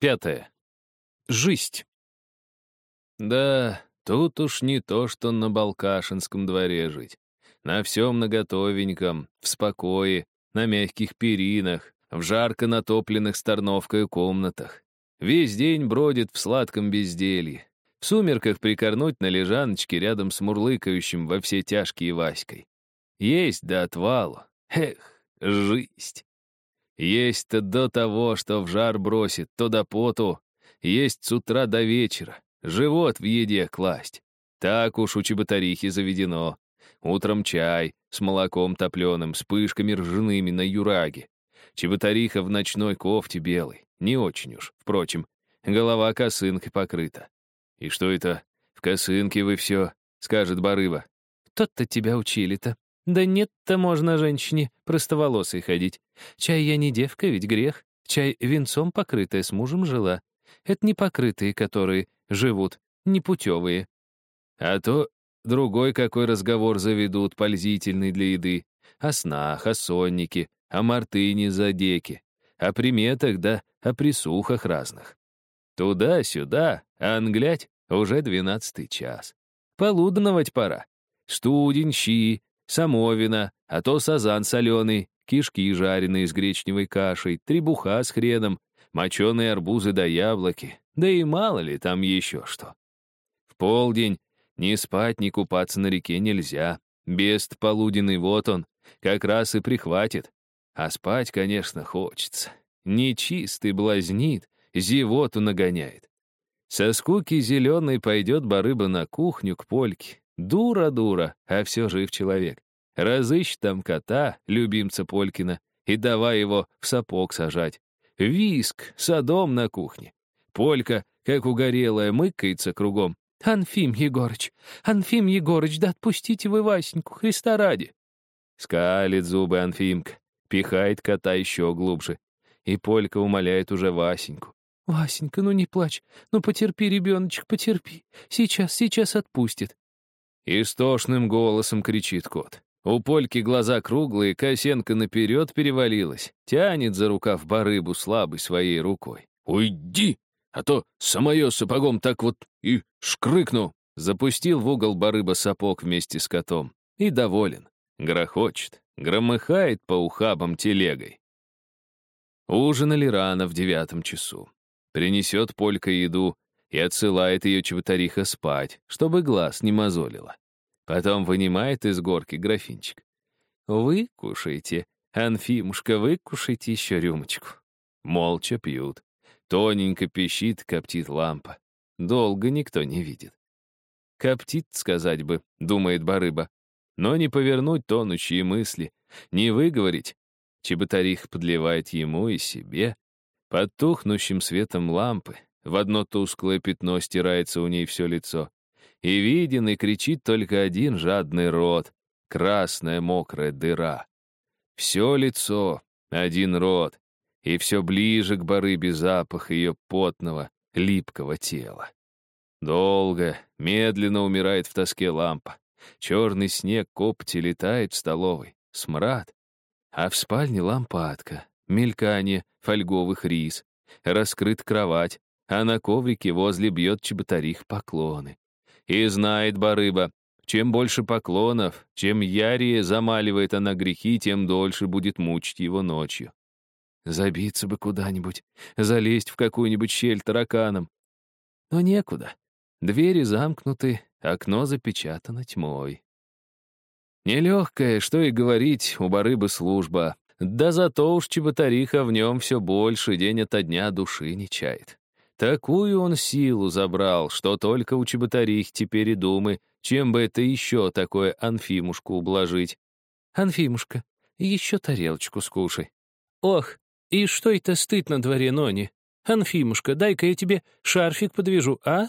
Пятое. Жизнь. Да, тут уж не то, что на Балкашинском дворе жить. На всем наготовеньком, в спокое, на мягких перинах, в жарко натопленных сторновкой комнатах. Весь день бродит в сладком безделье. В сумерках прикорнуть на лежаночке рядом с мурлыкающим во все тяжкие Васькой. Есть до отвалу. Эх, жизнь. Есть-то до того, что в жар бросит, то до поту. Есть с утра до вечера. Живот в еде класть. Так уж у чеботарихи заведено. Утром чай с молоком топленым, с пышками ржаными на юраге. Чеботариха в ночной кофте белой. Не очень уж, впрочем. Голова косынкой покрыта. «И что это? В косынке вы все?» — скажет Барыба. «Тот-то тебя учили-то. Да нет-то можно женщине простоволосой ходить. Чай я не девка, ведь грех. Чай венцом покрытая с мужем жила. Это не покрытые, которые живут, непутевые. А то другой какой разговор заведут, пользительный для еды. О снах, о соннике, о мартыне задеке, о приметах да о присухах разных. Туда-сюда, а англять уже двенадцатый час. Полудновать пора. Студень, щи, самовина, а то сазан соленый, кишки жареные с гречневой кашей, требуха с хреном, моченые арбузы да яблоки, да и мало ли там еще что. В полдень ни спать, ни купаться на реке нельзя. Бест полуденный, вот он, как раз и прихватит. А спать, конечно, хочется. Нечистый блазнит, зевоту нагоняет. Со скуки зеленой пойдет барыба на кухню к польке. Дура-дура, а все жив человек. Разыщ там кота, любимца Полькина, и давай его в сапог сажать. Виск, садом на кухне. Полька, как угорелая, мыкается кругом. «Анфим Егорыч, Анфим Егорыч, да отпустите вы Васеньку, Христа ради!» Скалит зубы Анфимка, пихает кота еще глубже. И Полька умоляет уже Васеньку. «Васенька, ну не плачь, ну потерпи, ребеночек, потерпи. Сейчас, сейчас отпустит». Истошным голосом кричит кот. У Польки глаза круглые, косенка наперед перевалилась, тянет за рукав барыбу слабой своей рукой. «Уйди, а то самое сапогом так вот и шкрыкну!» Запустил в угол барыба сапог вместе с котом. И доволен. Грохочет, громыхает по ухабам телегой. Ужинали рано в девятом часу. Принесет Полька еду и отсылает ее чеботариха спать, чтобы глаз не мозолила. Потом вынимает из горки графинчик. «Вы кушаете, Анфимушка, вы кушаете еще рюмочку». Молча пьют. Тоненько пищит, коптит лампа. Долго никто не видит. «Коптит, сказать бы», — думает барыба. Но не повернуть тонущие мысли, не выговорить. Чеботарих подливает ему и себе. Под тухнущим светом лампы в одно тусклое пятно стирается у ней все лицо. И виден и кричит только один жадный рот, красная мокрая дыра. Все лицо, один рот, и все ближе к барыбе запах ее потного, липкого тела. Долго, медленно умирает в тоске лампа. Черный снег копти летает в столовой, смрад. А в спальне лампадка, мелькание фольговых рис, раскрыт кровать, а на коврике возле бьет чеботарих поклоны. И знает барыба, чем больше поклонов, чем ярее замаливает она грехи, тем дольше будет мучить его ночью. Забиться бы куда-нибудь, залезть в какую-нибудь щель тараканом. Но некуда. Двери замкнуты, окно запечатано тьмой. Нелегкая, что и говорить, у барыбы служба. Да зато уж чеботариха в нем все больше день ото дня души не чает. Такую он силу забрал, что только у чеботарих теперь и думы, чем бы это еще такое Анфимушку ублажить. «Анфимушка, еще тарелочку скушай». «Ох, и что это стыд на дворе, Нони? Анфимушка, дай-ка я тебе шарфик подвяжу, а?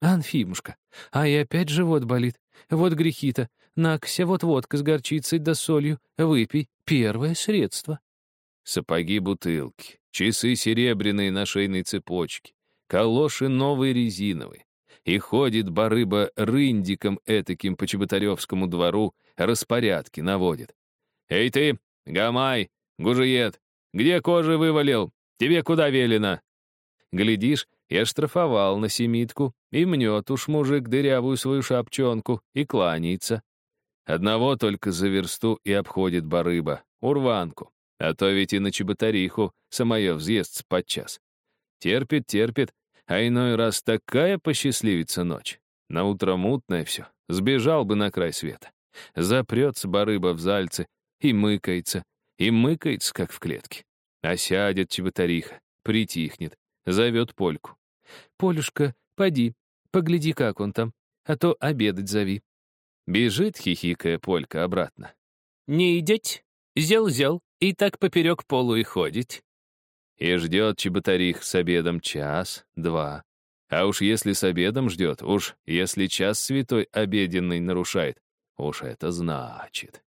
Анфимушка, а и опять живот болит. Вот грехи-то. Накся, вот водка с горчицей да солью. Выпей. Первое средство». Сапоги-бутылки, часы серебряные на шейной цепочке, калоши новые резиновые. И ходит барыба рындиком этаким по Чеботаревскому двору, распорядки наводит. «Эй ты, Гамай, гужиет, где кожи вывалил? Тебе куда велено?» Глядишь, я штрафовал на семитку, и мнет уж мужик дырявую свою шапчонку и кланяется. Одного только за версту и обходит барыба, урванку, а то ведь и на чеботариху самое взъест подчас. Терпит, терпит, а иной раз такая посчастливится ночь. На утро мутное все, сбежал бы на край света. Запрется барыба в зальце и мыкается, и мыкается, как в клетке. А сядет чеботариха, притихнет, зовет Польку. «Полюшка, поди, погляди, как он там, а то обедать зови». Бежит, хихикая Полька, обратно. «Не идеть? Зел-зел, и так поперек полу и ходить». И ждет чеботарих с обедом час, два. А уж если с обедом ждет, уж если час святой обеденный нарушает, уж это значит.